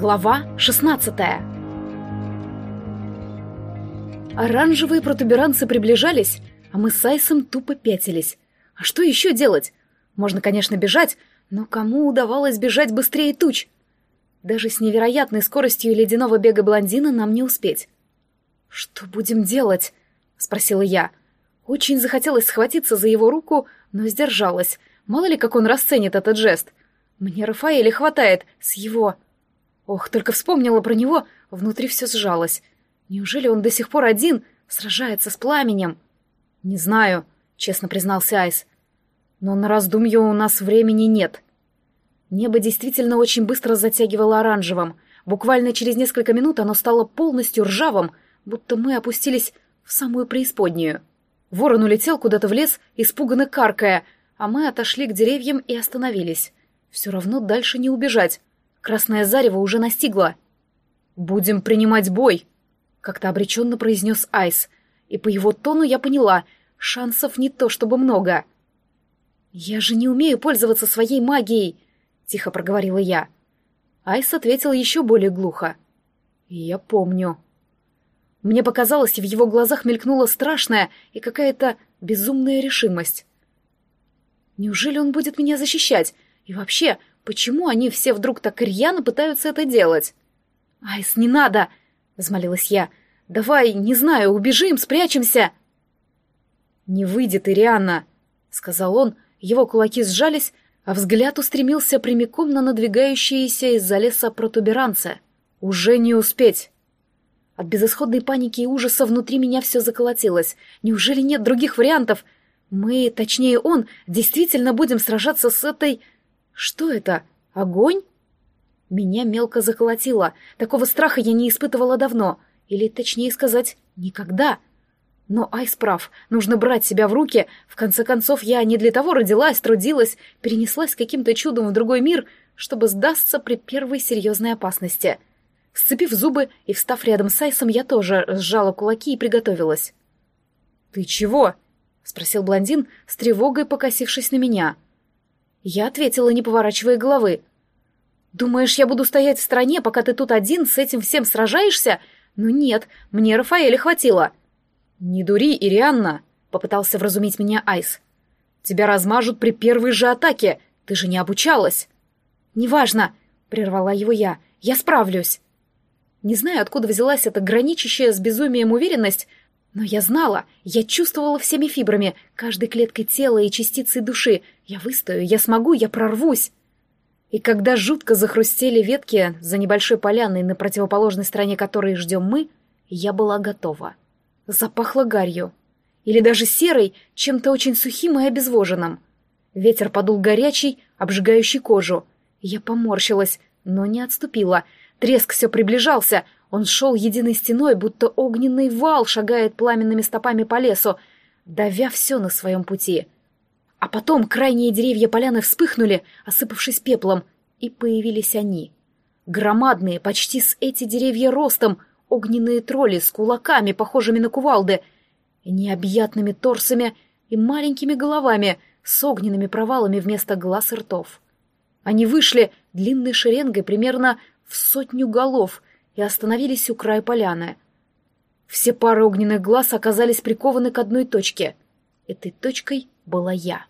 Глава 16 Оранжевые протуберанцы приближались, а мы с Айсом тупо пятились. А что еще делать? Можно, конечно, бежать, но кому удавалось бежать быстрее туч? Даже с невероятной скоростью ледяного бега блондина нам не успеть. «Что будем делать?» — спросила я. Очень захотелось схватиться за его руку, но сдержалась. Мало ли, как он расценит этот жест. Мне Рафаэля хватает с его... Ох, только вспомнила про него, внутри все сжалось. Неужели он до сих пор один, сражается с пламенем? Не знаю, честно признался Айс. Но на раздумье у нас времени нет. Небо действительно очень быстро затягивало оранжевым. Буквально через несколько минут оно стало полностью ржавым, будто мы опустились в самую преисподнюю. Ворон улетел куда-то в лес, испуганно каркая, а мы отошли к деревьям и остановились. Все равно дальше не убежать. Красное зарево уже настигло. «Будем принимать бой», — как-то обреченно произнес Айс. И по его тону я поняла, шансов не то чтобы много. «Я же не умею пользоваться своей магией», — тихо проговорила я. Айс ответил еще более глухо. «Я помню». Мне показалось, в его глазах мелькнула страшная и какая-то безумная решимость. Неужели он будет меня защищать? И вообще, Почему они все вдруг так рьяно пытаются это делать? «Айс, не надо!» — взмолилась я. «Давай, не знаю, убежим, спрячемся!» «Не выйдет, Ирианна!» — сказал он. Его кулаки сжались, а взгляд устремился прямиком на надвигающиеся из-за леса протуберанцы. «Уже не успеть!» От безысходной паники и ужаса внутри меня все заколотилось. Неужели нет других вариантов? Мы, точнее он, действительно будем сражаться с этой что это? Огонь? Меня мелко заколотило. Такого страха я не испытывала давно. Или, точнее сказать, никогда. Но Айс прав. Нужно брать себя в руки. В конце концов, я не для того родилась, трудилась, перенеслась каким-то чудом в другой мир, чтобы сдастся при первой серьезной опасности. Сцепив зубы и встав рядом с Айсом, я тоже сжала кулаки и приготовилась. «Ты чего?» — спросил блондин, с тревогой покосившись на меня — я ответила, не поворачивая головы. «Думаешь, я буду стоять в стороне, пока ты тут один с этим всем сражаешься? Ну нет, мне Рафаэля хватило». «Не дури, Ирианна», — попытался вразумить меня Айс. «Тебя размажут при первой же атаке, ты же не обучалась». «Неважно», — прервала его я, — «я справлюсь». Не знаю, откуда взялась эта граничащая с безумием уверенность, но я знала, я чувствовала всеми фибрами, каждой клеткой тела и частицей души. Я выстою, я смогу, я прорвусь. И когда жутко захрустели ветки за небольшой поляной, на противоположной стороне которой ждем мы, я была готова. Запахло гарью. Или даже серой, чем-то очень сухим и обезвоженным. Ветер подул горячий, обжигающий кожу. Я поморщилась, но не отступила. Треск все приближался — он шел единой стеной, будто огненный вал шагает пламенными стопами по лесу, давя все на своем пути. А потом крайние деревья поляны вспыхнули, осыпавшись пеплом, и появились они. Громадные, почти с эти деревья ростом, огненные тролли с кулаками, похожими на кувалды, необъятными торсами и маленькими головами с огненными провалами вместо глаз и ртов. Они вышли длинной шеренгой примерно в сотню голов — и остановились у края поляны. Все пары огненных глаз оказались прикованы к одной точке. Этой точкой была я.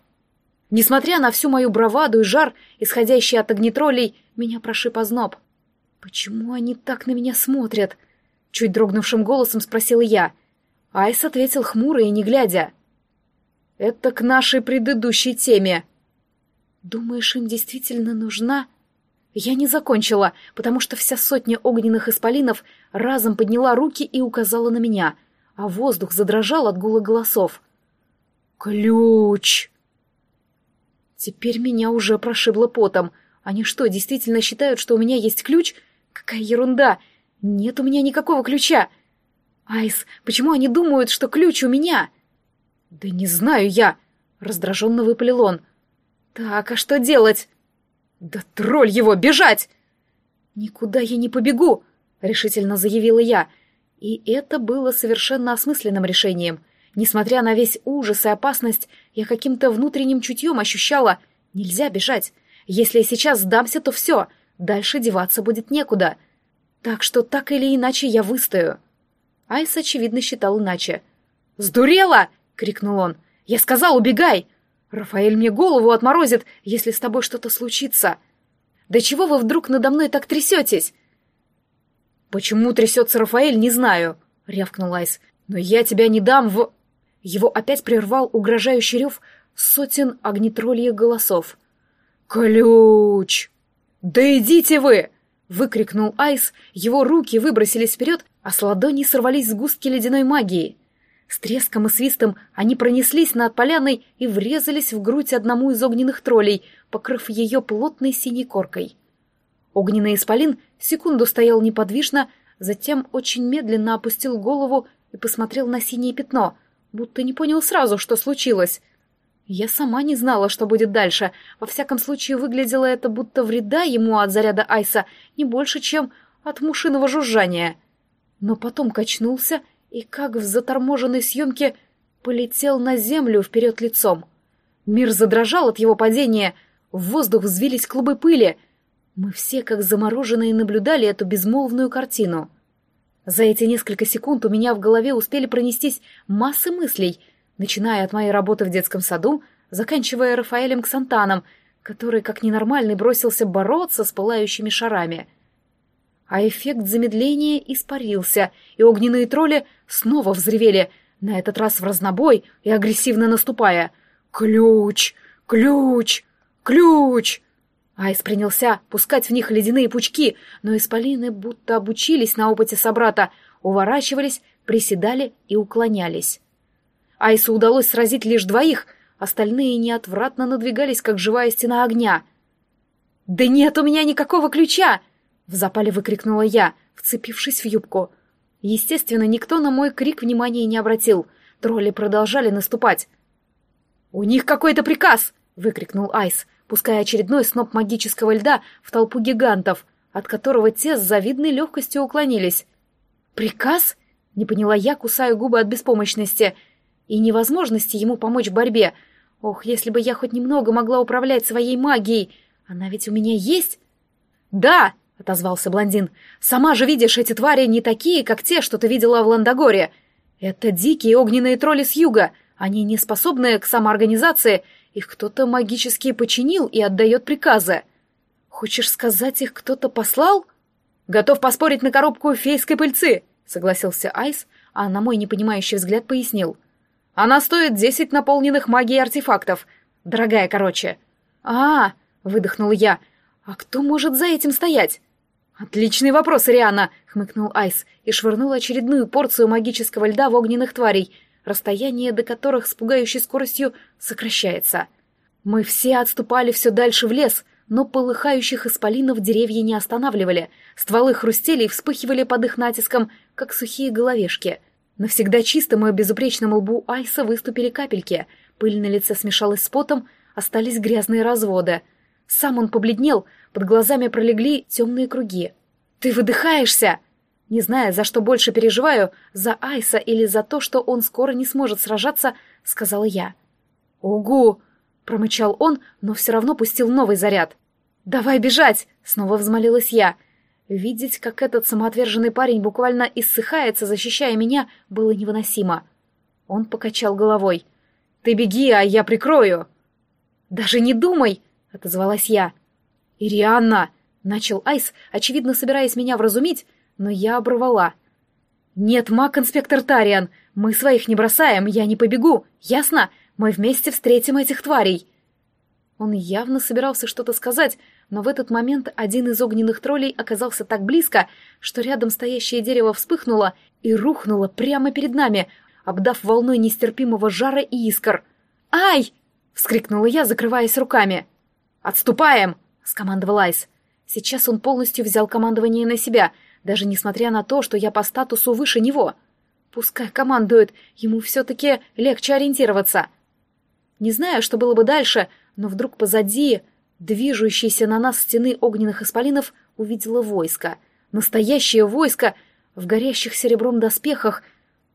Несмотря на всю мою браваду и жар, исходящий от огнетролей, меня прошиб озноб. «Почему они так на меня смотрят?» Чуть дрогнувшим голосом спросила я. Айс ответил хмуро и не глядя. «Это к нашей предыдущей теме». «Думаешь, им действительно нужна я не закончила, потому что вся сотня огненных исполинов разом подняла руки и указала на меня, а воздух задрожал от гула голосов. «Ключ!» Теперь меня уже прошибло потом. Они что, действительно считают, что у меня есть ключ? Какая ерунда! Нет у меня никакого ключа! Айс, почему они думают, что ключ у меня? Да не знаю я! Раздраженно выпалил он. Так, а что делать? «Да тролль его! Бежать!» «Никуда я не побегу!» — решительно заявила я. И это было совершенно осмысленным решением. Несмотря на весь ужас и опасность, я каким-то внутренним чутьем ощущала — нельзя бежать. Если я сейчас сдамся, то все. Дальше деваться будет некуда. Так что так или иначе я выстою. Айс, очевидно, считал иначе. «Сдурела!» — крикнул он. «Я сказал, убегай! Рафаэль мне голову отморозит, если с тобой что-то случится!» «Да чего вы вдруг надо мной так трясетесь?» «Почему трясется Рафаэль, не знаю», — рявкнул Айс. «Но я тебя не дам в...» Его опять прервал угрожающий рев сотен огнетрольих голосов. «Ключ!» «Да идите вы!» — выкрикнул Айс, его руки выбросились вперед, а с ладони сорвались сгустки ледяной магии. С треском и свистом они пронеслись над поляной и врезались в грудь одному из огненных троллей, покрыв ее плотной синей коркой. Огненный исполин секунду стоял неподвижно, затем очень медленно опустил голову и посмотрел на синее пятно, будто не понял сразу, что случилось. Я сама не знала, что будет дальше. Во всяком случае, выглядело это, будто вреда ему от заряда айса не больше, чем от мушиного жужжания. Но потом качнулся и, как в заторможенной съемке, полетел на землю вперед лицом. Мир задрожал от его падения, в воздух взвились клубы пыли. Мы все, как замороженные, наблюдали эту безмолвную картину. За эти несколько секунд у меня в голове успели пронестись массы мыслей — начиная от моей работы в детском саду, заканчивая Рафаэлем Ксантаном, который, как ненормальный, бросился бороться с пылающими шарами. А эффект замедления испарился, и огненные тролли снова взревели, на этот раз в разнобой и агрессивно наступая. «Ключ! Ключ! Ключ!» Айс принялся пускать в них ледяные пучки, но исполины будто обучились на опыте собрата, уворачивались, приседали и уклонялись. Айсу удалось сразить лишь двоих, остальные неотвратно надвигались, как живая стена огня. «Да нет у меня никакого ключа!» — в запале выкрикнула я, вцепившись в юбку. Естественно, никто на мой крик внимания не обратил. Тролли продолжали наступать. «У них какой-то приказ!» — выкрикнул Айс, пуская очередной сноп магического льда в толпу гигантов, от которого те с завидной легкостью уклонились. «Приказ?» — не поняла я, кусая губы от беспомощности — и невозможности ему помочь в борьбе. Ох, если бы я хоть немного могла управлять своей магией. Она ведь у меня есть? Да, отозвался блондин. Сама же видишь, эти твари не такие, как те, что ты видела в Ландогоре. Это дикие огненные тролли с юга. Они не способны к самоорганизации. Их кто-то магически починил и отдает приказы. Хочешь сказать, их кто-то послал? Готов поспорить на коробку фейской пыльцы, согласился Айс, а на мой непонимающий взгляд пояснил — она стоит десять наполненных магией артефактов. Дорогая, короче. А, выдохнул я. А кто может за этим стоять? Отличный вопрос, Риана, хмыкнул Айс и швырнул очередную порцию магического льда в огненных тварей, расстояние до которых с пугающей скоростью сокращается. Мы все отступали все дальше в лес, но полыхающих исполинов деревья не останавливали, стволы хрустели и вспыхивали под их натиском, как сухие головешки — Навсегда чистому и безупречному лбу Айса выступили капельки, пыль на лице смешалась с потом, остались грязные разводы. Сам он побледнел, под глазами пролегли темные круги. «Ты выдыхаешься!» Не зная, за что больше переживаю, за Айса или за то, что он скоро не сможет сражаться, сказала я. «Угу!» — промычал он, но все равно пустил новый заряд. «Давай бежать!» — снова взмолилась я — Видеть, как этот самоотверженный парень буквально иссыхается, защищая меня, было невыносимо. Он покачал головой. «Ты беги, а я прикрою!» «Даже не думай!» — отозвалась я. «Ирианна!» — начал Айс, очевидно собираясь меня вразумить, но я оборвала. «Нет, маг-инспектор Тариан, мы своих не бросаем, я не побегу, ясно? Мы вместе встретим этих тварей!» Он явно собирался что-то сказать, но в этот момент один из огненных троллей оказался так близко, что рядом стоящее дерево вспыхнуло и рухнуло прямо перед нами, обдав волной нестерпимого жара и искр. «Ай!» — вскрикнула я, закрываясь руками. «Отступаем!» — скомандовал Айс. Сейчас он полностью взял командование на себя, даже несмотря на то, что я по статусу выше него. Пускай командует, ему все-таки легче ориентироваться. Не знаю, что было бы дальше, — но вдруг позади, движущейся на нас стены огненных исполинов, увидела войско. Настоящее войско в горящих серебром доспехах,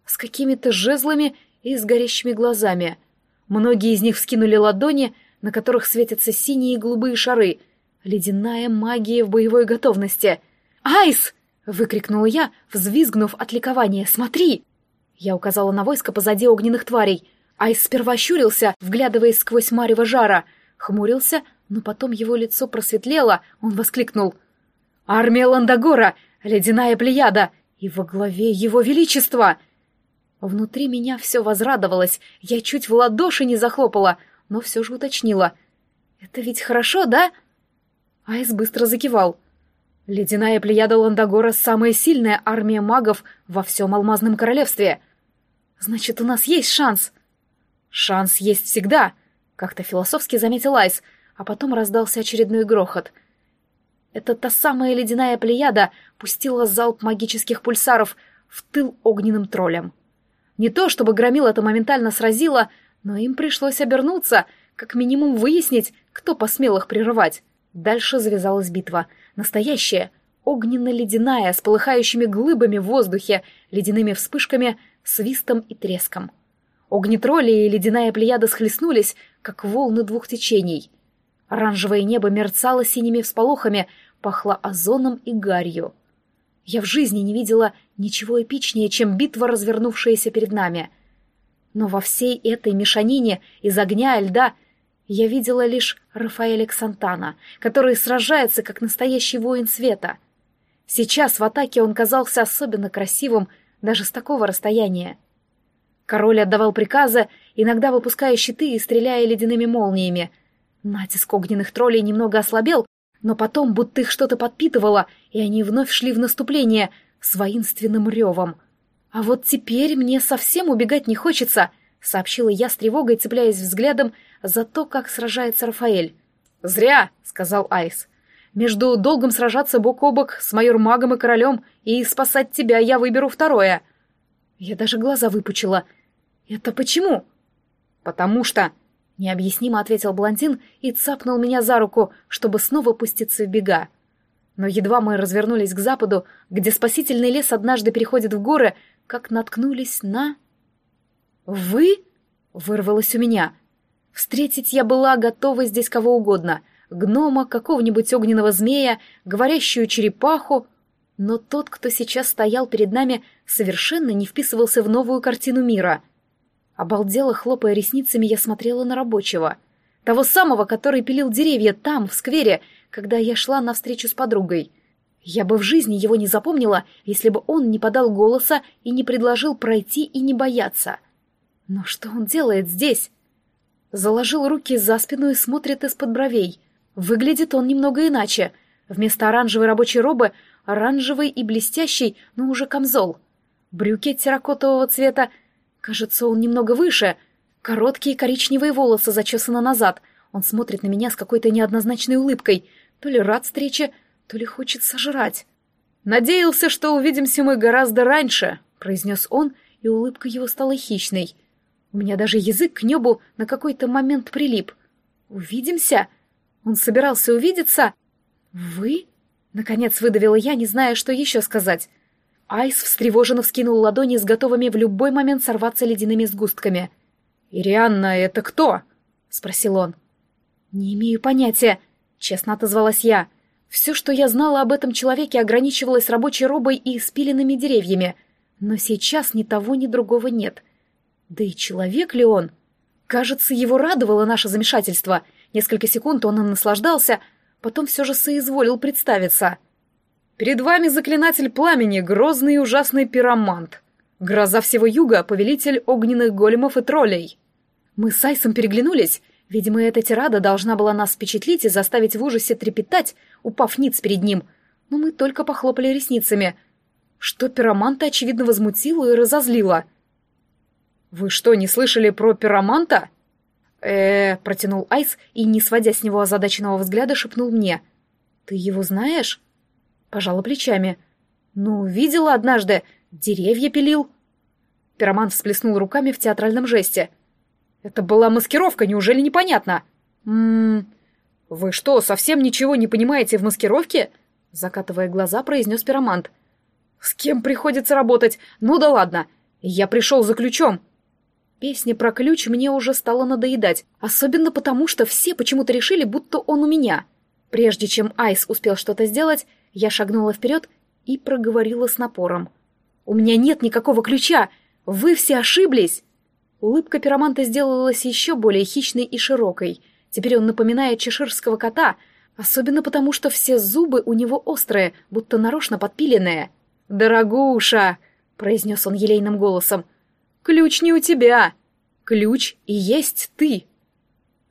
с какими-то жезлами и с горящими глазами. Многие из них вскинули ладони, на которых светятся синие и голубые шары. Ледяная магия в боевой готовности. «Айс!» — выкрикнула я, взвизгнув от ликования. «Смотри!» Я указала на войско позади огненных тварей. Айс сперва щурился, вглядываясь сквозь марево жара, хмурился, но потом его лицо просветлело, он воскликнул. «Армия Ландагора! Ледяная плеяда! И во главе его величества!» Внутри меня все возрадовалось, я чуть в ладоши не захлопала, но все же уточнила. «Это ведь хорошо, да?» Айс быстро закивал. «Ледяная плеяда Ландагора — самая сильная армия магов во всем Алмазном Королевстве. Значит, у нас есть шанс!» «Шанс есть всегда!» — как-то философски заметил Айс, а потом раздался очередной грохот. Это та самая ледяная плеяда пустила залп магических пульсаров в тыл огненным троллям. Не то, чтобы громил это моментально сразило, но им пришлось обернуться, как минимум выяснить, кто посмел их прерывать. Дальше завязалась битва. Настоящая, огненно-ледяная, с полыхающими глыбами в воздухе, ледяными вспышками, свистом и треском. Огнетролли и ледяная плеяда схлестнулись, как волны двух течений. Оранжевое небо мерцало синими всполохами, пахло озоном и гарью. Я в жизни не видела ничего эпичнее, чем битва, развернувшаяся перед нами. Но во всей этой мешанине из огня и льда я видела лишь Рафаэля Ксантана, который сражается, как настоящий воин света. Сейчас в атаке он казался особенно красивым даже с такого расстояния. Король отдавал приказы, иногда выпуская щиты и стреляя ледяными молниями. Натиск огненных троллей немного ослабел, но потом будто их что-то подпитывало, и они вновь шли в наступление с воинственным ревом. «А вот теперь мне совсем убегать не хочется», — сообщила я с тревогой, цепляясь взглядом за то, как сражается Рафаэль. «Зря», — сказал Айс. «Между долгом сражаться бок о бок с майор-магом и королем и спасать тебя я выберу второе». Я даже глаза выпучила. «Это почему?» «Потому что...» Необъяснимо ответил блондин и цапнул меня за руку, чтобы снова пуститься в бега. Но едва мы развернулись к западу, где спасительный лес однажды переходит в горы, как наткнулись на... «Вы?» — вырвалось у меня. Встретить я была готова здесь кого угодно. Гнома, какого-нибудь огненного змея, говорящую черепаху. Но тот, кто сейчас стоял перед нами, совершенно не вписывался в новую картину мира — Обалдела, хлопая ресницами, я смотрела на рабочего. Того самого, который пилил деревья там, в сквере, когда я шла навстречу с подругой. Я бы в жизни его не запомнила, если бы он не подал голоса и не предложил пройти и не бояться. Но что он делает здесь? Заложил руки за спину и смотрит из-под бровей. Выглядит он немного иначе. Вместо оранжевой рабочей робы — оранжевый и блестящий, но уже камзол. Брюки терракотового цвета — Кажется, он немного выше. Короткие коричневые волосы зачесаны назад. Он смотрит на меня с какой-то неоднозначной улыбкой. То ли рад встрече, то ли хочет сожрать. «Надеялся, что увидимся мы гораздо раньше», — произнес он, и улыбка его стала хищной. У меня даже язык к небу на какой-то момент прилип. «Увидимся? Он собирался увидеться?» «Вы?» — наконец выдавила я, не зная, что еще сказать. Айс встревоженно вскинул ладони с готовыми в любой момент сорваться ледяными сгустками. «Ирианна, это кто?» — спросил он. «Не имею понятия», — честно отозвалась я. «Все, что я знала об этом человеке, ограничивалось рабочей робой и спиленными деревьями. Но сейчас ни того, ни другого нет. Да и человек ли он? Кажется, его радовало наше замешательство. Несколько секунд он и наслаждался, потом все же соизволил представиться». Перед вами заклинатель пламени, грозный и ужасный пиромант. Гроза всего юга, повелитель огненных големов и троллей. Мы с Айсом переглянулись. Видимо, эта тирада должна была нас впечатлить и заставить в ужасе трепетать, упав ниц перед ним. Но мы только похлопали ресницами. Что пироманта, очевидно, возмутило и разозлило. «Вы что, не слышали про пироманта?» э протянул Айс и, не сводя с него озадаченного взгляда, шепнул мне. «Ты его знаешь?» Пожала плечами. «Ну, видела однажды. Деревья пилил». Пироман всплеснул руками в театральном жесте. «Это была маскировка, неужели непонятно?» «Ммм... Вы что, совсем ничего не понимаете в маскировке?» Закатывая глаза, произнес пиромант. «С кем приходится работать? Ну да ладно. Я пришел за ключом». Песня про ключ мне уже стала надоедать, особенно потому, что все почему-то решили, будто он у меня. Прежде чем Айс успел что-то сделать, я шагнула вперед и проговорила с напором. «У меня нет никакого ключа! Вы все ошиблись!» Улыбка пироманта сделалась еще более хищной и широкой. Теперь он напоминает чеширского кота, особенно потому, что все зубы у него острые, будто нарочно подпиленные. «Дорогуша!» — произнес он елейным голосом. «Ключ не у тебя! Ключ и есть ты!»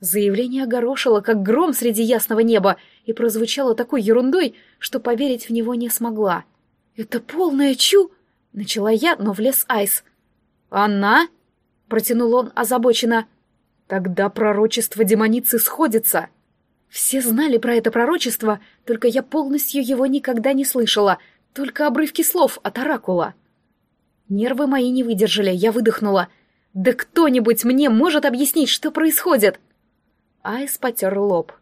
Заявление огорошило, как гром среди ясного неба, и прозвучало такой ерундой, что поверить в него не смогла. «Это полная чу...» — начала я, но влез Айс. «Она?» — протянул он озабоченно. «Тогда пророчество демоницы сходится». Все знали про это пророчество, только я полностью его никогда не слышала, только обрывки слов от оракула. Нервы мои не выдержали, я выдохнула. «Да кто-нибудь мне может объяснить, что происходит?» Айс потер лоб.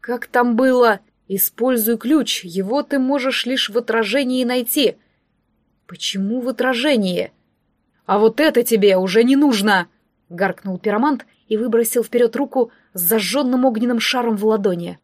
«Как там было? Используй ключ, его ты можешь лишь в отражении найти». «Почему в отражении?» «А вот это тебе уже не нужно!» — гаркнул пиромант и выбросил вперед руку с зажженным огненным шаром в ладони.